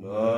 No.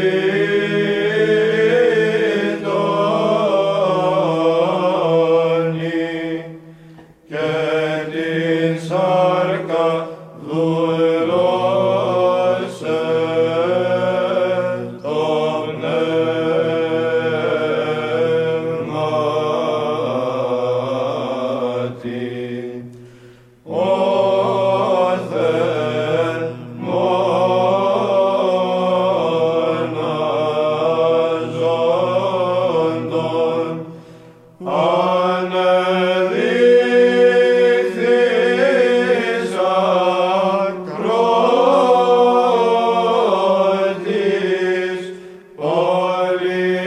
Hallelujah.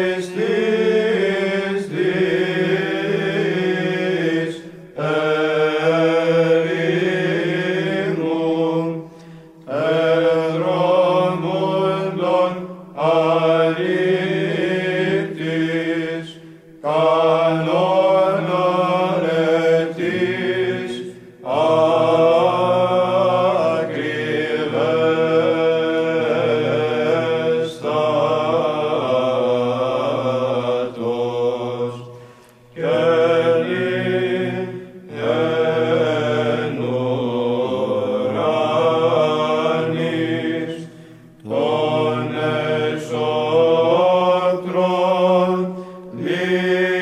Dear